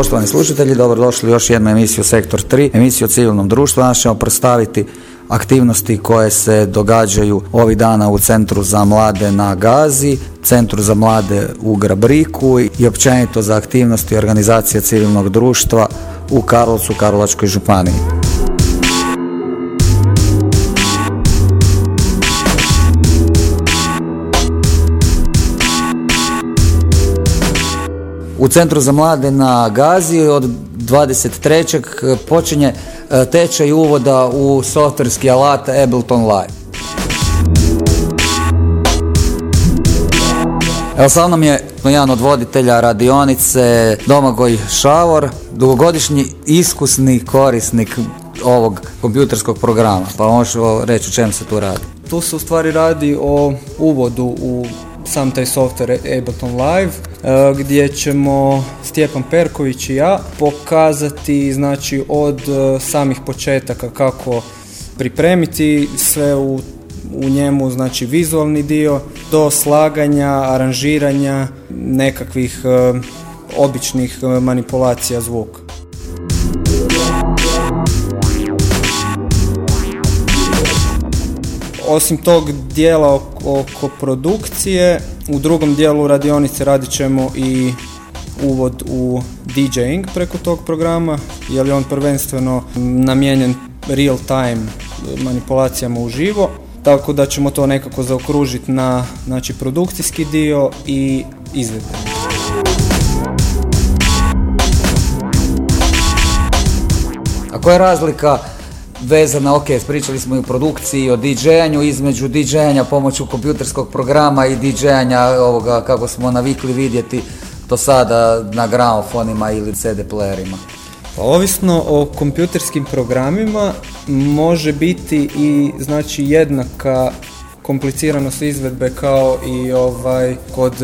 Poštovani slušatelji, dobrodošli u još jednu emisiju Sektor 3, emisiju o civilnom društvu. Danas ćemo predstaviti aktivnosti koje se događaju ovih dana u Centru za mlade na Gazi, Centru za mlade u Grabriku i općenito za aktivnosti organizacije civilnog društva u Karlovcu, Karlovačkoj županiji. U Centru za mlade na Gazi od 23. počinje e, tečaj uvoda u softverski alat Ableton Live. Evo sa mnom je jedan od voditelja radionice Domagoj Šavor, dugogodišnji iskusni korisnik ovog kompjuterskog programa. Pa možeš reći o čem se tu radi? Tu se u stvari radi o uvodu u sam taj software Ableton Live gdje ćemo Stjepan Perković i ja pokazati znači od e, samih početaka kako pripremiti sve u, u njemu znači vizualni dio do slaganja, aranžiranja nekakvih e, običnih manipulacija zvuka. Osim tog dijela oko produkcije, u drugom dijelu radionice radit ćemo i uvod u DJing preko tog programa, jer je on prvenstveno namijenjen real time manipulacijama uživo, tako da ćemo to nekako zaokružiti na znači, produkcijski dio i izvedbe. Koja je razlika vezana, ok, pričali smo i o produkciji, o DJ-anju, između DJ-anja pomoću kompjuterskog programa i DJ-anja ovoga kako smo navikli vidjeti to sada na gramofonima ili CD playerima. Pa ovisno o kompjuterskim programima može biti i znači jednaka kompliciranost izvedbe kao i ovaj kod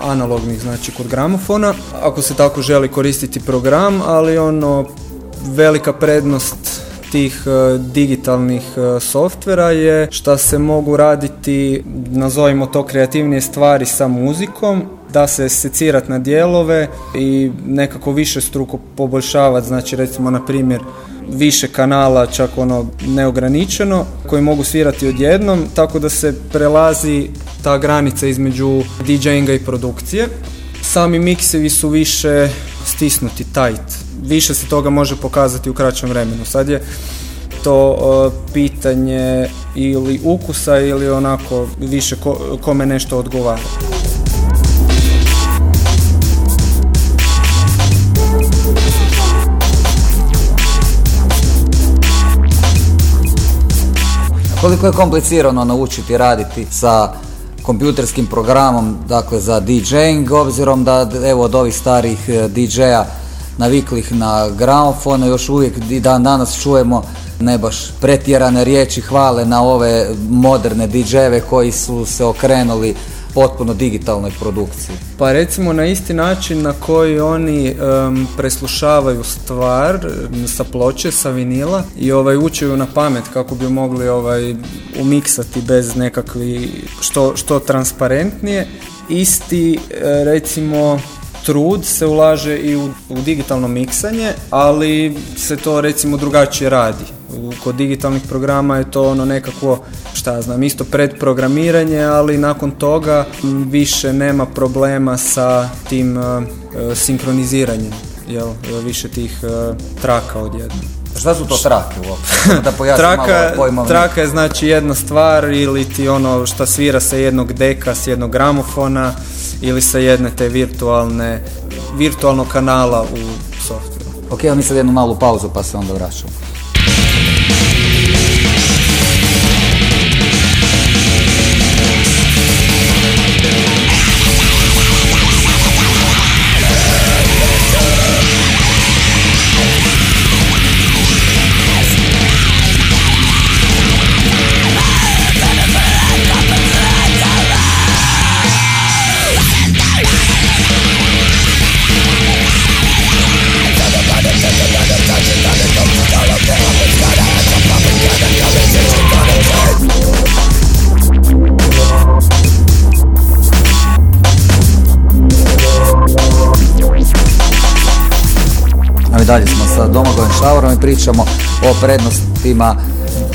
analognih, znači kod gramofona, ako se tako želi koristiti program, ali ono velika prednost tih e, digitalnih e, softvera je što se mogu raditi, nazovimo to kreativnije stvari sa muzikom, da se secirati na dijelove i nekako više struko poboljšavati, znači recimo na primjer više kanala, čak ono neograničeno, koji mogu svirati odjednom, tako da se prelazi ta granica između DJinga i produkcije. Sami miksevi su više stisnuti, tight, više se toga može pokazati u kraćem vremenu. Sad je to uh, pitanje ili ukusa ili onako više ko, kome nešto odgovara. Koliko je komplicirano naučiti raditi sa kompjuterskim programom, dakle za DJing, obzirom da evo od ovih starih eh, DJ-a naviklih na gramofon, još uvijek i dan danas čujemo ne baš pretjerane riječi hvale na ove moderne DJ-eve koji su se okrenuli potpuno digitalnoj produkciji. Pa recimo na isti način na koji oni preslušavaju stvar sa ploče, sa vinila i ovaj učaju na pamet kako bi mogli ovaj umiksati bez nekakvi što, što transparentnije. Isti e, recimo trud se ulaže i u, u digitalno miksanje, ali se to recimo drugačije radi. Kod digitalnih programa je to ono nekako, šta znam, isto predprogramiranje, ali nakon toga više nema problema sa tim uh, sinkroniziranjem, jel, više tih uh, traka odjedno. Šta su to trake uopće? Da traka, malo Traka je znači jedna stvar ili ti ono šta svira sa jednog deka, s jednog gramofona ili sa jedne te virtualne, virtualnog kanala u softveru. Ok, mi sad jednu malu pauzu pa se onda vraćamo. Dalje smo sa Domagojem Šaurom i pričamo o prednostima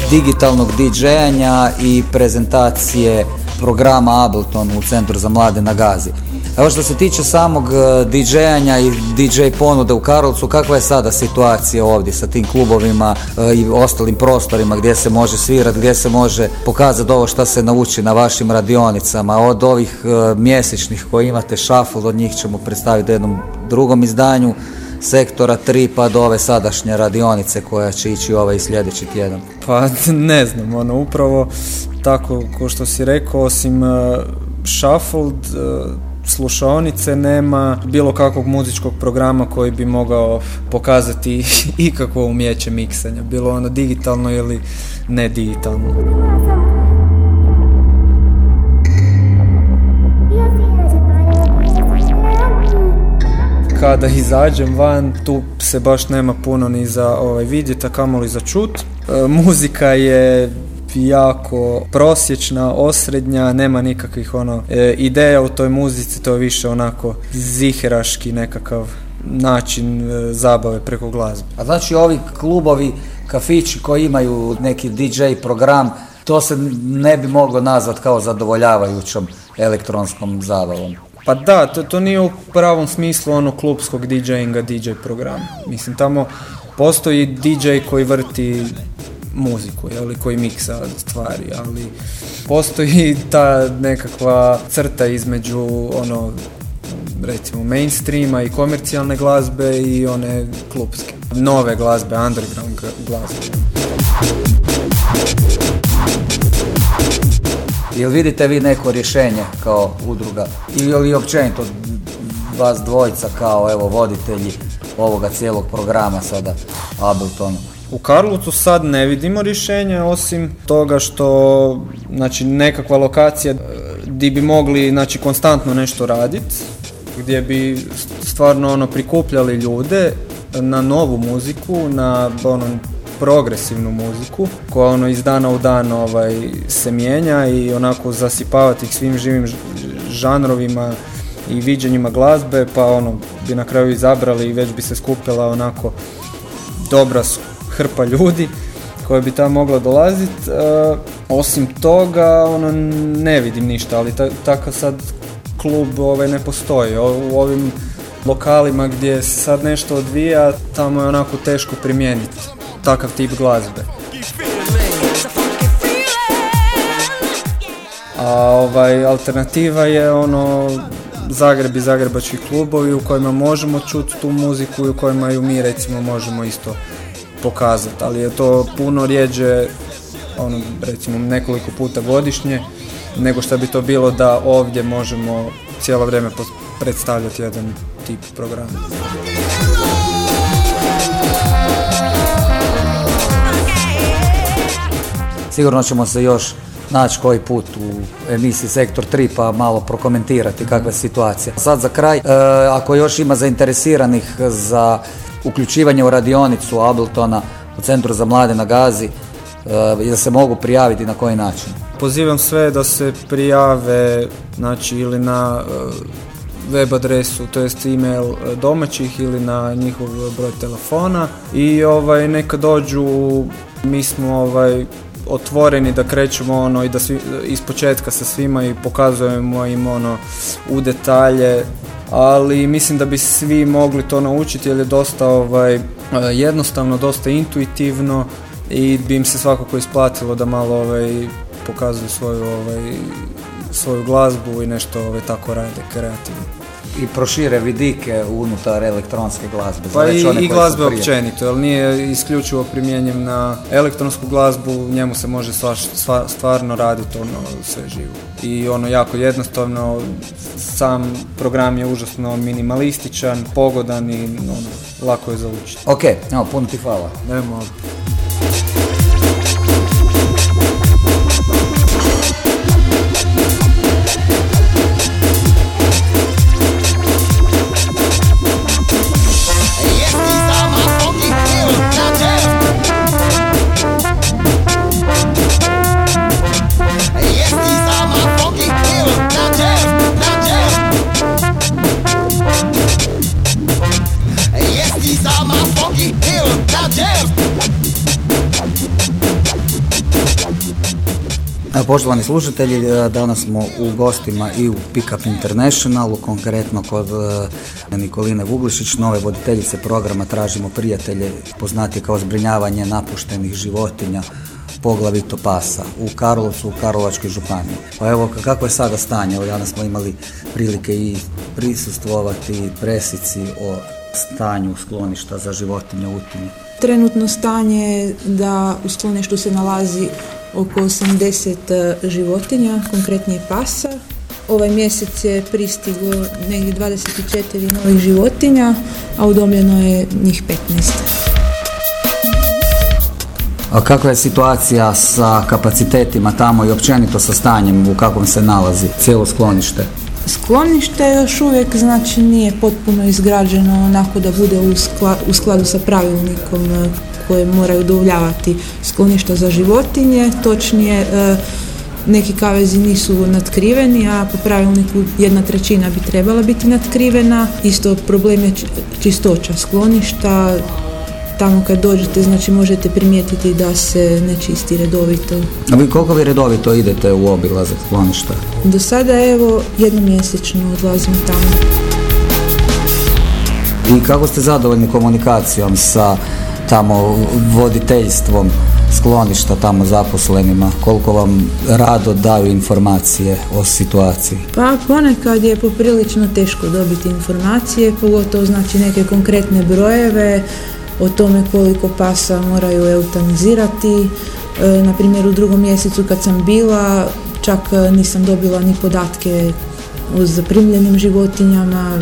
digitalnog DJ-anja i prezentacije programa Ableton u Centru za mlade na Gazi. Evo što se tiče samog e, DJ-anja i DJ ponude u Karlovcu, kakva je sada situacija ovdje sa tim klubovima e, i ostalim prostorima gdje se može svirati, gdje se može pokazati ovo što se nauči na vašim radionicama, od ovih e, mjesečnih koji imate šafl, od njih ćemo predstaviti u jednom drugom izdanju, sektora 3 pa do ove sadašnje radionice koja će ići ovaj sljedeći tjedan? Pa ne znam, ono upravo tako ko što si rekao, osim uh, shuffled, uh, slušaonice nema bilo kakvog muzičkog programa koji bi mogao pokazati ikakvo umjeće miksanja, bilo ono digitalno ili ne digitalno. Kada izađem van, tu se baš nema puno ni za ovaj, vidjeti, a kamoli za čut. E, muzika je jako prosječna, osrednja, nema nikakvih ono e, ideja u toj muzici, to je više onako ziheraški nekakav način e, zabave preko glazbe. A znači ovi klubovi, kafići koji imaju neki DJ program, to se ne bi moglo nazvat kao zadovoljavajućom elektronskom zabavom. Pa da, to, to nije u pravom smislu ono klubskog DJinga, DJ program. Mislim, tamo postoji DJ koji vrti muziku, jeli, koji miksa stvari, ali postoji ta nekakva crta između ono recimo mainstreama i komercijalne glazbe i one klubske. Nove glazbe, underground glazbe. Jel vidite vi neko rješenje kao udruga ili općenito vas dvojica kao evo voditelji ovoga cijelog programa sada Ableton? U Karlovcu sad ne vidimo rješenje osim toga što znači nekakva lokacija e, di bi mogli znači konstantno nešto raditi gdje bi stvarno ono prikupljali ljude na novu muziku, na ono progresivnu muziku koja ono iz dana u dan ovaj, se mijenja i onako zasipavati svim živim žanrovima i viđenjima glazbe pa ono bi na kraju izabrali i već bi se skupila onako dobra hrpa ljudi koja bi tamo mogla dolaziti. E, osim toga ono ne vidim ništa, ali takav sad klub ovaj, ne postoji. u ovim lokalima gdje sad nešto odvija, tamo je onako teško primijeniti takav tip glazbe. A ovaj, alternativa je ono Zagreb i zagrebački klubovi u kojima možemo čuti tu muziku i u kojima ju mi recimo možemo isto pokazati, ali je to puno rijeđe ono, recimo nekoliko puta godišnje nego što bi to bilo da ovdje možemo cijelo vrijeme predstavljati jedan tip programa. Sigurno ćemo se još naći koji put u emisiji Sektor 3 pa malo prokomentirati kakva je situacija. Sad za kraj, e, ako još ima zainteresiranih za uključivanje u radionicu Abletona u Centru za mlade na Gazi, e, da se mogu prijaviti na koji način? Pozivam sve da se prijave znači, ili na e, web adresu, to jest email domaćih ili na njihov broj telefona i ovaj, neka dođu, mi smo ovaj, otvoreni da krećemo ono i da svi, iz početka sa svima i pokazujemo im ono u detalje ali mislim da bi svi mogli to naučiti jer je dosta ovaj, jednostavno, dosta intuitivno i bi im se svakako isplatilo da malo ovaj, pokazuju svoju, ovaj, svoju glazbu i nešto ovaj, tako rade kreativno i prošire vidike unutar elektronske glazbe. Pa i, i glazbe općenito, jer nije isključivo primjenjen na elektronsku glazbu, njemu se može stvarno raditi ono sve živo. I ono jako jednostavno, sam program je užasno minimalističan, pogodan i ono, lako je zaučiti. Ok, evo, puno ti hvala. Nemo. Poštovani slušatelji, e, danas smo u gostima i u Pickup Internationalu, konkretno kod e, Nikoline Vuglišić, nove voditeljice programa Tražimo prijatelje, poznati kao zbrinjavanje napuštenih životinja poglavito pasa u Karlovcu, u Karlovačkoj županiji. Pa evo, kako je sada stanje? Evo, danas smo imali prilike i prisustvovati presici o stanju skloništa za životinje u Utini. Trenutno stanje je da u skloništu se nalazi oko 80 e, životinja, konkretnije pasa. Ovaj mjesec je pristiglo negdje 24 novih životinja, a udomljeno je njih 15. A kakva je situacija sa kapacitetima tamo i općenito sa stanjem u kakvom se nalazi cijelo sklonište? Sklonište još uvijek znači nije potpuno izgrađeno onako da bude u skladu sa pravilnikom e, koje moraju udovoljavati skloništa za životinje, točnije e, neki kavezi nisu natkriveni, a po pravilniku jedna trećina bi trebala biti natkrivena. Isto problem je čistoća skloništa, tamo kad dođete, znači možete primijetiti da se ne čisti redovito. A vi koliko vi redovito idete u obilazak skloništa? Do sada evo jednomjesečno odlazim tamo. I kako ste zadovoljni komunikacijom sa tamo voditeljstvom skloništa tamo zaposlenima? Koliko vam rado daju informacije o situaciji? Pa ponekad je poprilično teško dobiti informacije, pogotovo znači neke konkretne brojeve, o tome koliko pasa moraju eutanizirati. E, na primjer u drugom mjesecu kad sam bila čak e, nisam dobila ni podatke o zaprimljenim životinjama.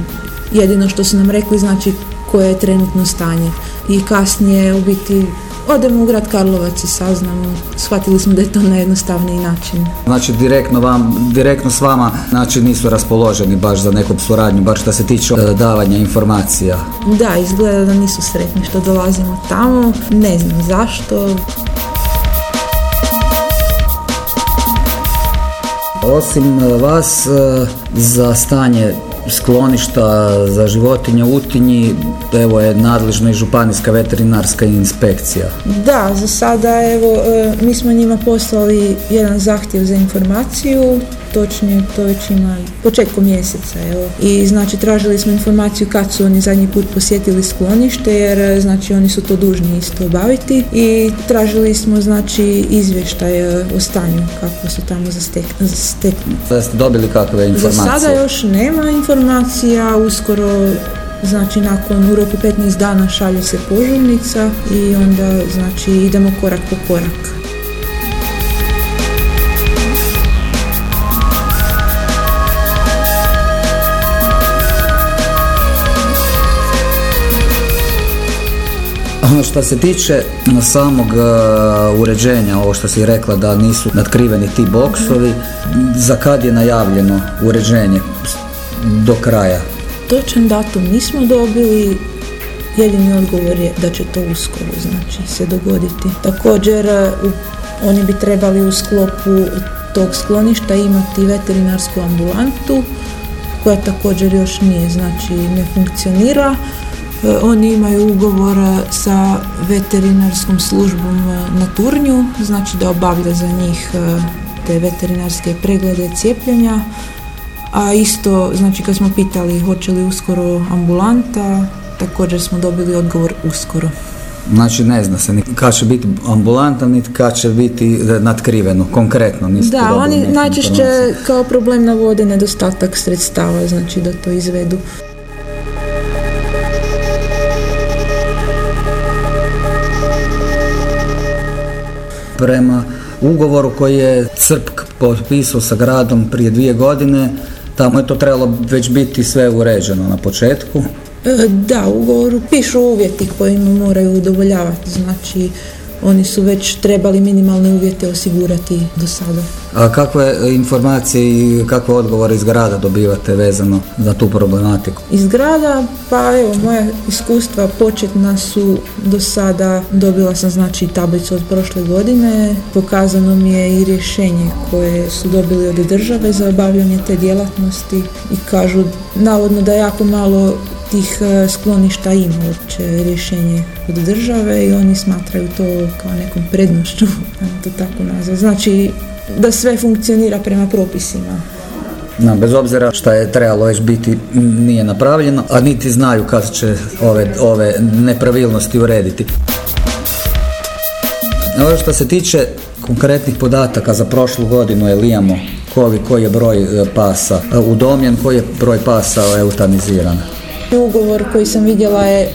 Jedino što su nam rekli znači koje je trenutno stanje. I kasnije u biti Odemo u grad Karlovac i saznamo. Shvatili smo da je to na jednostavniji način. Znači direktno vam, direktno s vama znači nisu raspoloženi baš za nekom suradnju, baš što se tiče e, davanja informacija. Da, izgleda da nisu sretni što dolazimo tamo. Ne znam zašto. Osim e, vas, e, za stanje skloništa za životinje Utinji, evo je nadležna i županijska veterinarska inspekcija. Da, za sada evo, e, mi smo njima poslali jedan zahtjev za informaciju, točnije to već ima početkom mjeseca. Evo. I znači tražili smo informaciju kad su oni zadnji put posjetili sklonište jer e, znači oni su to dužni isto obaviti i tražili smo znači izvještaj e, o stanju kako su tamo zastekli. Da ste dobili kakve informacije? Za sada još nema informacija, uskoro Znači nakon u roku 15 dana šalje se požurnica i onda znači idemo korak po korak. Što se tiče samog uh, uređenja, ovo što si rekla da nisu natkriveni ti boksovi, za kad je najavljeno uređenje do kraja? Točan datum nismo dobili, jedini odgovor je da će to uskoro znači, se dogoditi. Također uh, oni bi trebali u sklopu tog skloništa imati veterinarsku ambulantu koja također još nije, znači ne funkcionira. E, oni imaju ugovor sa veterinarskom službom e, na Turnju, znači da obavlja za njih e, te veterinarske preglede cijepljenja. A isto, znači kad smo pitali hoće li uskoro ambulanta, također smo dobili odgovor uskoro. Znači ne zna se ni kad će biti ambulanta, niti kad će biti natkriveno, konkretno. Da, oni najčešće kao problem navode nedostatak sredstava, znači da to izvedu. Prema ugovoru koji je Crpk potpisao sa gradom prije dvije godine, tamo je to trebalo već biti sve uređeno na početku. E, da, u ugovoru pišu uvjeti kojima moraju udovoljavati, znači oni su već trebali minimalne uvjete osigurati do sada. A kakve informacije i kakve odgovore iz grada dobivate vezano za tu problematiku? Iz grada, pa evo, moja iskustva početna su do sada, dobila sam znači tablicu od prošle godine, pokazano mi je i rješenje koje su dobili od države za obavljanje te djelatnosti i kažu navodno da jako malo tih e, skloništa ima uopće rješenje od države i oni smatraju to kao nekom prednošću, to tako nazva. Znači da sve funkcionira prema propisima. Na, bez obzira što je trebalo već biti nije napravljeno, a niti znaju kad će ove, ove nepravilnosti urediti. Ovo što se tiče konkretnih podataka za prošlu godinu, je imamo koji je broj e, pasa udomljen, koji je broj pasa eutaniziran? Ugovor koji sam vidjela je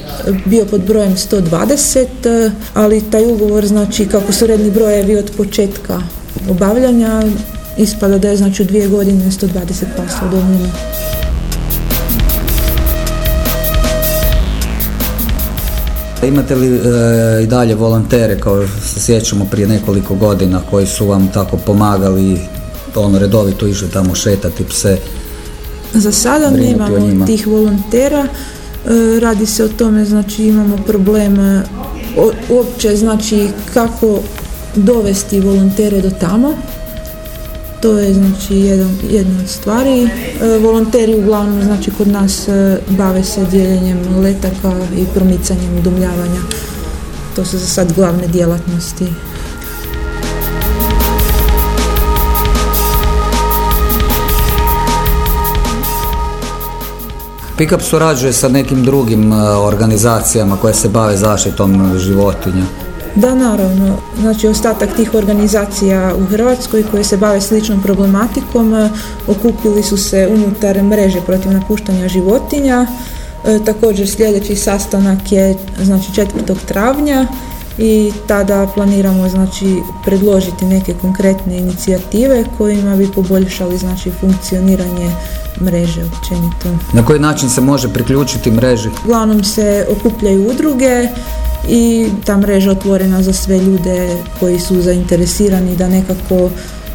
bio pod brojem 120, ali taj ugovor znači kako su redni brojevi od početka obavljanja ispada da je znači u dvije godine 120 pasa udomljeno. Imate li e, i dalje volontere kao se sjećamo prije nekoliko godina koji su vam tako pomagali ono redovito išli tamo šetati pse? Za sada nemamo tih volontera. E, radi se o tome, znači imamo problem uopće znači kako dovesti volontere do tamo to je znači jedan, jedna od stvari. E, volonteri uglavnom znači kod nas e, bave se dijeljenjem letaka i promicanjem udomljavanja. To su za sad glavne djelatnosti. Pickup surađuje sa nekim drugim e, organizacijama koje se bave zaštitom životinja. Da, naravno. Znači, ostatak tih organizacija u Hrvatskoj koje se bave sličnom problematikom e, okupili su se unutar mreže protiv napuštanja životinja. E, također sljedeći sastanak je znači 4. travnja i tada planiramo znači predložiti neke konkretne inicijative kojima bi poboljšali znači funkcioniranje mreže općenito. Na koji način se može priključiti mreži? Uglavnom se okupljaju udruge i ta mreža otvorena za sve ljude koji su zainteresirani da nekako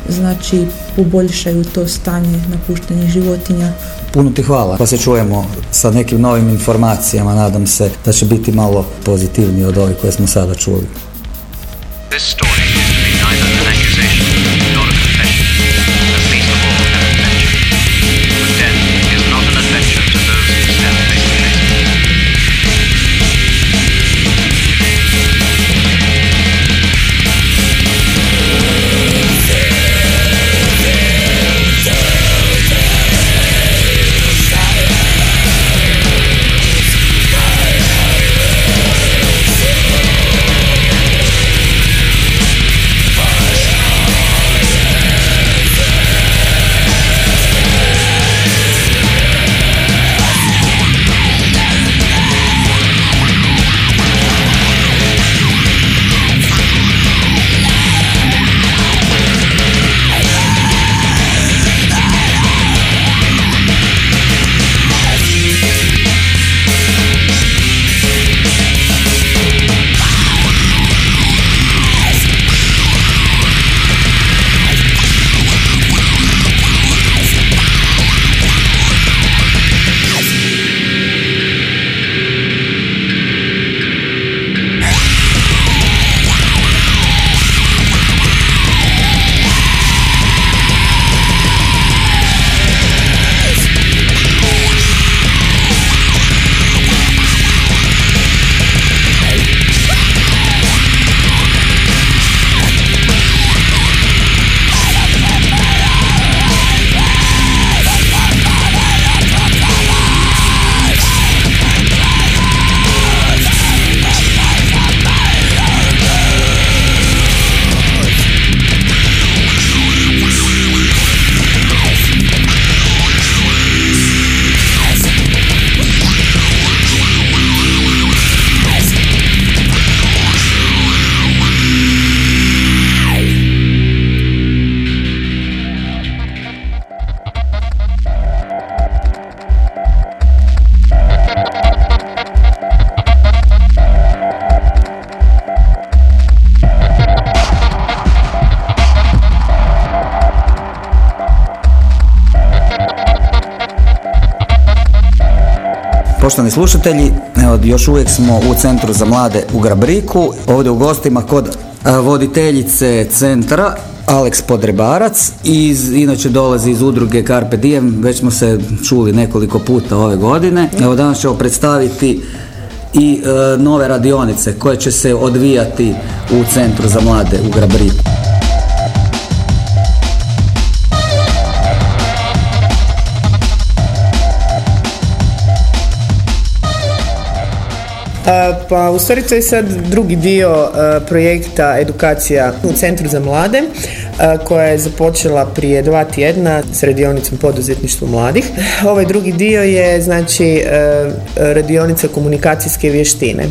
znači poboljšaju to stanje napuštenih životinja. Puno ti hvala. Pa se čujemo sa nekim novim informacijama. Nadam se da će biti malo pozitivniji od ovih koje smo sada čuli. Poštovani slušatelji, evo, još uvijek smo u Centru za mlade u Grabriku, ovdje u gostima kod voditeljice centra Alex Podrebarac i inače dolazi iz udruge Carpe Diem, već smo se čuli nekoliko puta ove godine. Evo danas ćemo predstaviti i e, nove radionice koje će se odvijati u Centru za mlade u Grabriku. Pa u stvari to je sad drugi dio projekta edukacija u Centru za mlade koja je započela prije dva tjedna s radionicom poduzetništvo mladih. Ovaj drugi dio je znači radionica komunikacijske vještine.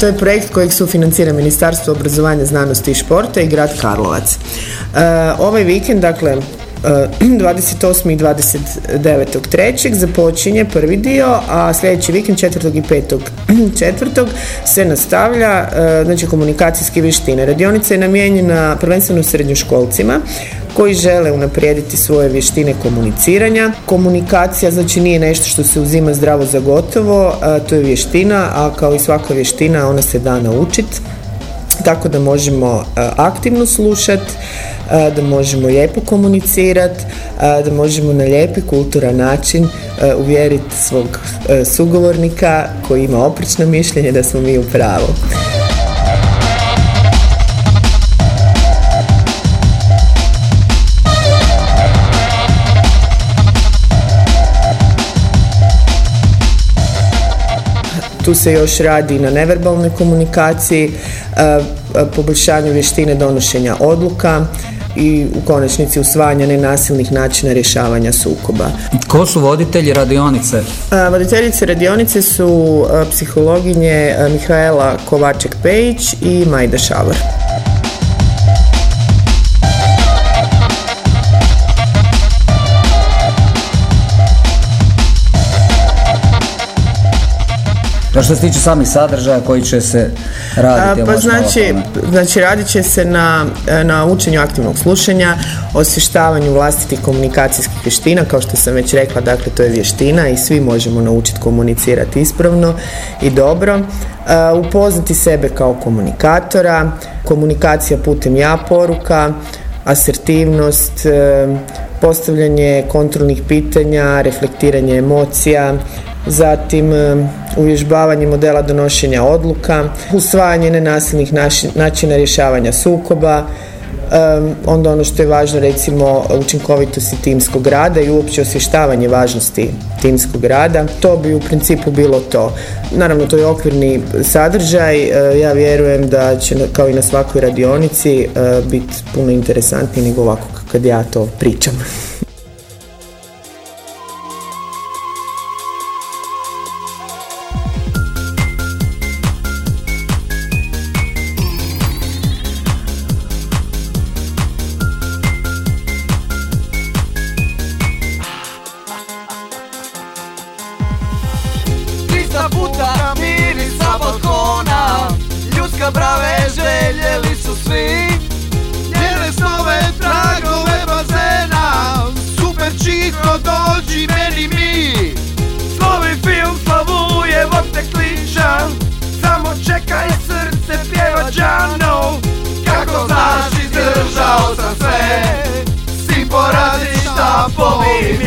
To je projekt kojeg sufinancira Ministarstvo obrazovanja, znanosti i športa i grad Karlovac. Ovaj vikend, dakle 28. i 29. trećeg započinje prvi dio, a sljedeći vikend 4. i 5. četvrtog se nastavlja e, znači komunikacijske vještine. Radionica je namijenjena prvenstveno srednjoškolcima koji žele unaprijediti svoje vještine komuniciranja. Komunikacija znači nije nešto što se uzima zdravo za gotovo, to je vještina, a kao i svaka vještina ona se da naučiti tako da možemo aktivno slušati, da možemo lijepo komunicirati, da možemo na lijepi kulturan način uvjeriti svog sugovornika koji ima oprično mišljenje da smo mi u pravu. Tu se još radi na neverbalnoj komunikaciji, poboljšanju vještine donošenja odluka i u konačnici usvajanja nenasilnih načina rješavanja sukoba. Ko su voditelji radionice? Voditeljice radionice su psihologinje Mihaela Kovaček-Pejić i Majda Šavar. Da što se tiče samih sadržaja koji će se raditi? pa znači, znači radit će se na, na učenju aktivnog slušanja, osvještavanju vlastitih komunikacijskih vještina, kao što sam već rekla, dakle to je vještina i svi možemo naučiti komunicirati ispravno i dobro. upoznati sebe kao komunikatora, komunikacija putem ja poruka, asertivnost, postavljanje kontrolnih pitanja, reflektiranje emocija, zatim uvježbavanje modela donošenja odluka, usvajanje nenasilnih načina rješavanja sukoba, onda ono što je važno recimo učinkovitosti timskog rada i uopće osvještavanje važnosti timskog rada. To bi u principu bilo to. Naravno to je okvirni sadržaj, e, ja vjerujem da će kao i na svakoj radionici e, biti puno interesantniji nego ovako kad ja to pričam.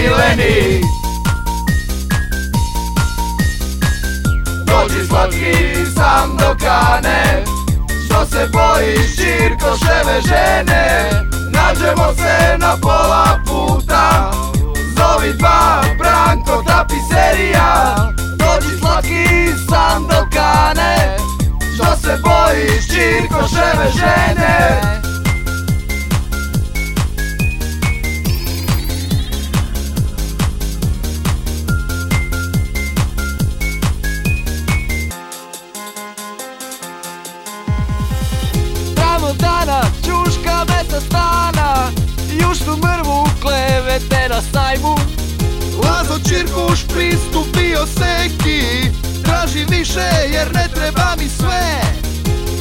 Mileni Dođi slatki sam do kane Što se bojiš ševe žene. Nađemo se na pola puta Zovi dva Branko tapiserija Dođi slatki sam do kane Što se bojiš ševe žene na sajmu? Lazo Čirkuš pristupio seki. Traži više jer ne treba mi sve.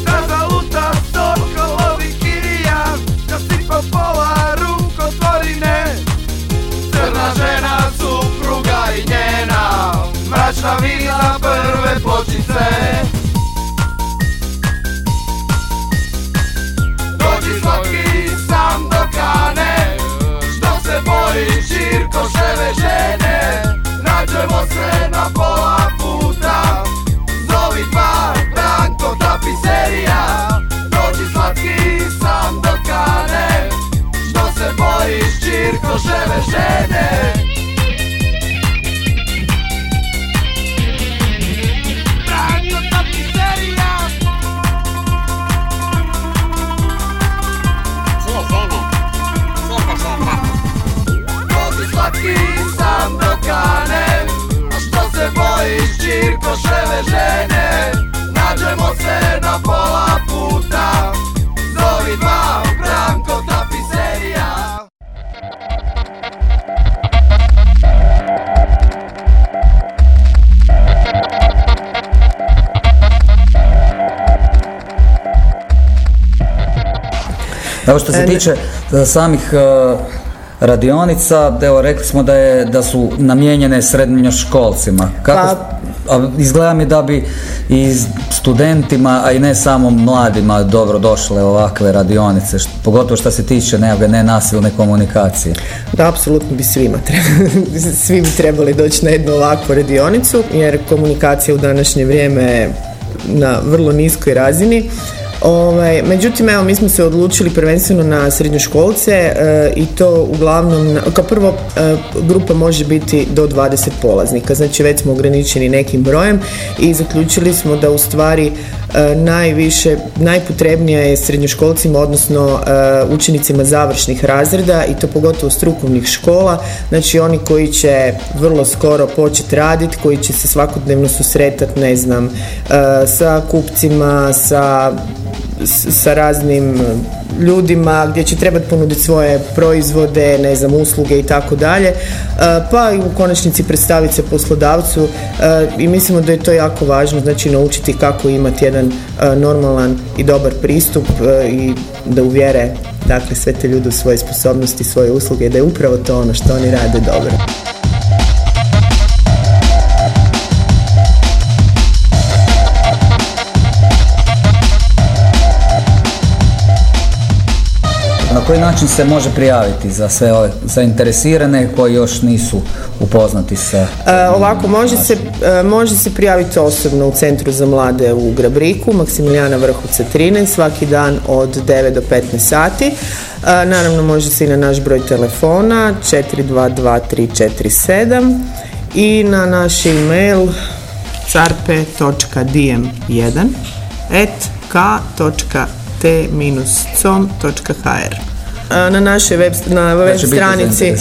Da zaluta sokolovi kirija. Da sipa pola rukotvorine Crna žena, supruga i njena. Mračna vila prve pločice žene Nađemo se na pola puta. Zovi par, Branko, ta pizzerija Dođi slatki sam do kane Što se bojiš, Čirko, žele žene? Ževe žene Nađemo se na pola puta. Zovi dva, Branko, tapiserija. Evo što se tiče e, samih e, radionica, evo rekli smo da, je, da su namijenjene srednjoškolcima. Kako, Pa- izgleda mi da bi i studentima, a i ne samo mladima dobro došle ovakve radionice, št- pogotovo što se tiče nekakve nenasilne komunikacije. Da, apsolutno bi svima trebali, svi bi trebali doći na jednu ovakvu radionicu, jer komunikacija u današnje vrijeme je na vrlo niskoj razini. Ovaj, međutim, evo, mi smo se odlučili prvenstveno na srednjoškolce e, i to uglavnom, kao prvo, e, grupa može biti do 20 polaznika, znači već smo ograničeni nekim brojem i zaključili smo da u stvari e, najviše, najpotrebnija je srednjoškolcima, odnosno učenicima završnih razreda i to pogotovo strukovnih škola, znači oni koji će vrlo skoro početi raditi, koji će se svakodnevno susretati, ne znam, sa kupcima, sa sa raznim ljudima gdje će trebati ponuditi svoje proizvode, ne znam, usluge i tako dalje, e, pa i u konačnici predstaviti se poslodavcu e, i mislimo da je to jako važno, znači naučiti kako imati jedan e, normalan i dobar pristup e, i da uvjere dakle sve te ljude u svoje sposobnosti, svoje usluge, da je upravo to ono što oni rade dobro. Koji način se može prijaviti za sve ove zainteresirane koji još nisu upoznati sa... E, ovako, može se, e, može se prijaviti osobno u Centru za mlade u Grabriku, Maksimilijana Vrhovca 13, svaki dan od 9 do 15 sati. E, naravno, može se i na naš broj telefona 422347 i na naš e-mail carpe.dm1 at k.t-com.hr Na našoj web, na web stranici e,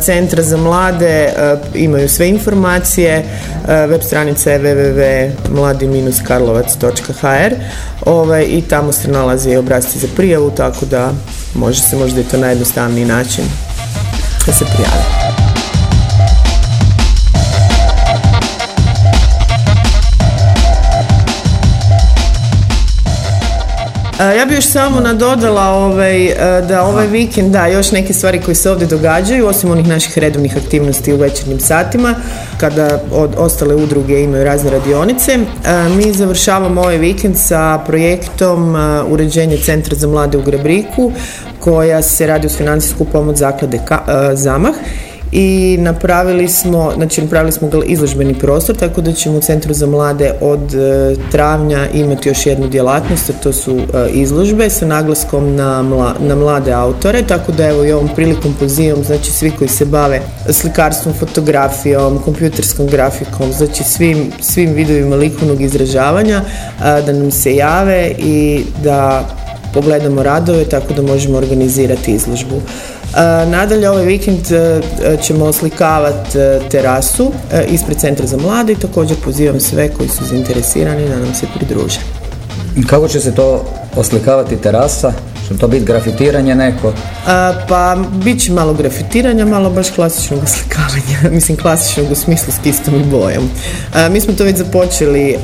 Centra za mlade e, imaju sve informacije. E, Web stranica je www.mladi-karlovac.hr ovaj, i tamo se nalaze i obrazci za prijavu, tako da može se možda i to najjednostavniji način da se prijave. Ja bi još samo nadodala ovaj, e, da ovaj vikend, da, još neke stvari koje se ovdje događaju, osim onih naših redovnih aktivnosti u večernjim satima, kada od, ostale udruge imaju razne radionice. E, Mi završavamo ovaj vikend sa projektom e, uređenje Centra za mlade u Grabriku, koja se radi uz financijsku pomoć zaklade e, Zamah i napravili smo, znači napravili smo izložbeni prostor, tako da ćemo u Centru za mlade od e, travnja imati još jednu djelatnost, to su e, izložbe sa naglaskom na, mla- na mlade autore, tako da evo i ovom prilikom pozivam, znači svi koji se bave slikarstvom, fotografijom, kompjuterskom grafikom, znači svim, svim vidovima likovnog izražavanja, a, da nam se jave i da pogledamo radove tako da možemo organizirati izložbu. E, Nadalje ovaj vikend e, ćemo oslikavati e, terasu ispred Centra za mlade i također pozivam sve koji su zainteresirani da nam se pridruže. Kako će se to oslikavati terasa? Će to biti grafitiranje neko? E, Pa bit će malo grafitiranja, malo baš klasičnog oslikavanja, mislim klasičnog u smislu s kistom i bojom. E, Mi smo to već započeli e,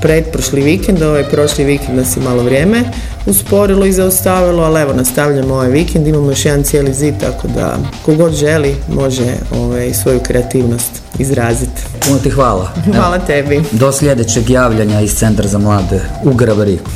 pretprošli vikend, ovaj prošli vikend nas je malo vrijeme usporilo i zaustavilo, ali evo nastavljamo ovaj vikend, imamo još jedan cijeli zid, tako da kogod želi može ovaj, svoju kreativnost izraziti. Puno ti hvala. Evo, Hvala tebi. Do sljedećeg javljanja iz Centra za mlade u Gravariku.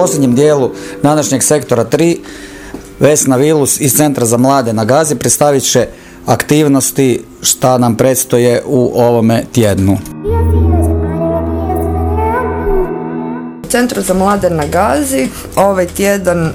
Posljednjem dijelu današnjeg sektora 3 Vesna Vilus iz Centra za mlade na Gazi predstavit će aktivnosti šta nam predstoje u ovome tjednu. Centru za mlade na Gazi ovaj tjedan e,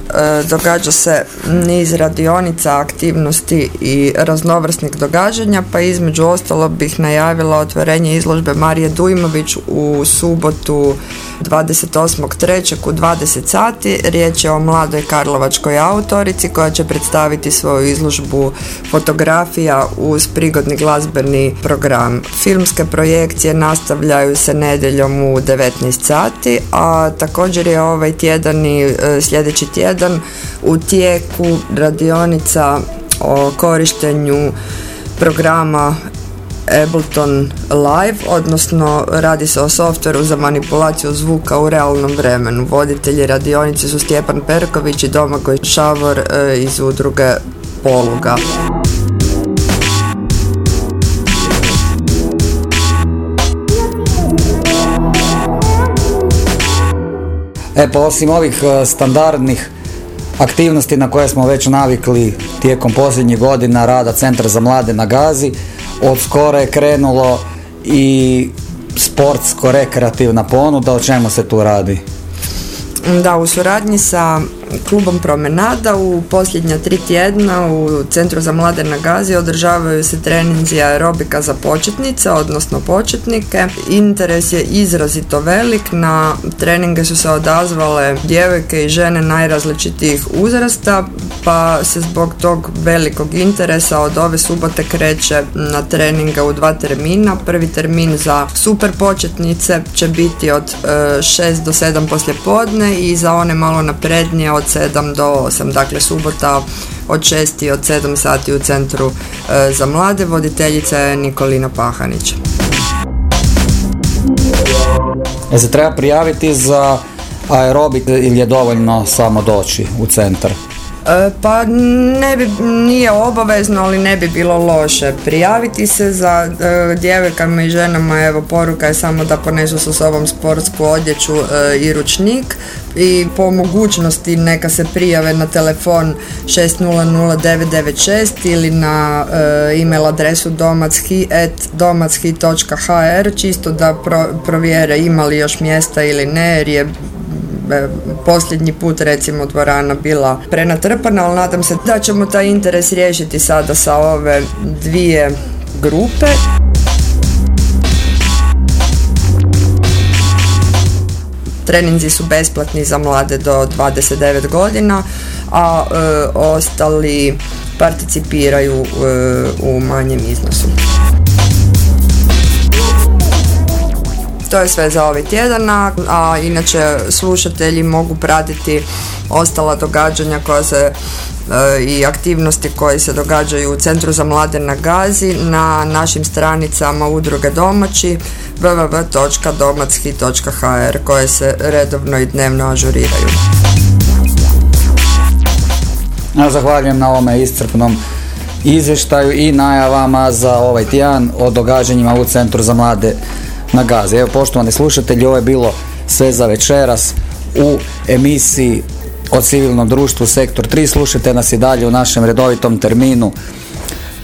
događa se niz radionica, aktivnosti i raznovrsnih događanja, pa između ostalo bih najavila otvorenje izložbe Marije Dujmović u subotu 28.3. u 20 sati. Riječ je o mladoj karlovačkoj autorici koja će predstaviti svoju izložbu fotografija uz prigodni glazbeni program. Filmske projekcije nastavljaju se nedjeljom u 19 sati, a također je ovaj tjedan i sljedeći tjedan u tijeku radionica o korištenju programa Ableton Live, odnosno radi se o softveru za manipulaciju zvuka u realnom vremenu. Voditelji radionice su Stjepan Perković i Domagoj Šavor e, iz udruge Poluga. E pa osim ovih e, standardnih aktivnosti na koje smo već navikli tijekom posljednjih godina rada Centra za mlade na Gazi, od skora je krenulo i sportsko-rekreativna ponuda, o čemu se tu radi? Da, u suradnji sa klubom Promenada u posljednja tri tjedna u Centru za mlade na Gazi održavaju se treninzi aerobika za početnice, odnosno početnike. Interes je izrazito velik, na treninge su se odazvale djevojke i žene najrazličitijih uzrasta, pa se zbog tog velikog interesa od ove subote kreće na treninga u dva termina. Prvi termin za super početnice će biti od 6 do 7 poslijepodne i za one malo naprednije od 7 do 8, dakle subota od 6 i od 7 sati u centru e, za mlade. Voditeljica je Nikolina Pahanić. E se treba prijaviti za aerobik ili je dovoljno samo doći u centar? E, Pa ne bi, nije obavezno, ali ne bi bilo loše prijaviti se za e, i ženama. Evo poruka je samo da ponesu sa sobom sportsku odjeću e, i ručnik i po mogućnosti neka se prijave na telefon 600996 ili na e, email adresu domacki.domacki.hr čisto da pro, provjere ima li još mjesta ili ne jer je posljednji put recimo dvorana bila prenatrpana, ali nadam se da ćemo taj interes riješiti sada sa ove dvije grupe. Treninzi su besplatni za mlade do 29 godina, a e, ostali participiraju e, u manjem iznosu. To je sve za ovaj tjedan, a- inače slušatelji mogu pratiti ostala događanja koja se e, i aktivnosti koje se događaju u Centru za mlade na Gazi na našim stranicama udruge domaći www.domacki.hr koje se redovno i dnevno ažuriraju. Ja zahvaljujem na ovome iscrpnom izvještaju i najavama za ovaj tjedan o događanjima u Centru za mlade na Gazi. Evo, poštovani slušatelji, ovo je bilo sve za večeras u emisiji o civilnom društvu Sektor 3. Slušajte nas i dalje u našem redovitom terminu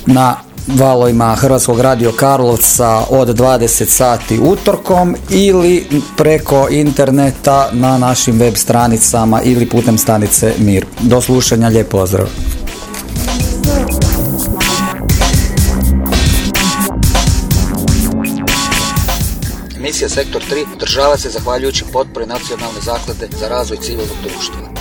na valovima Hrvatskog radio Karlovca od 20 sati utorkom ili preko interneta na našim web stranicama ili putem stanice Mir. Do slušanja, lijep pozdrav. Emisija Sektor 3 održava se zahvaljujući potpori Nacionalne zaklade za razvoj civilnog društva.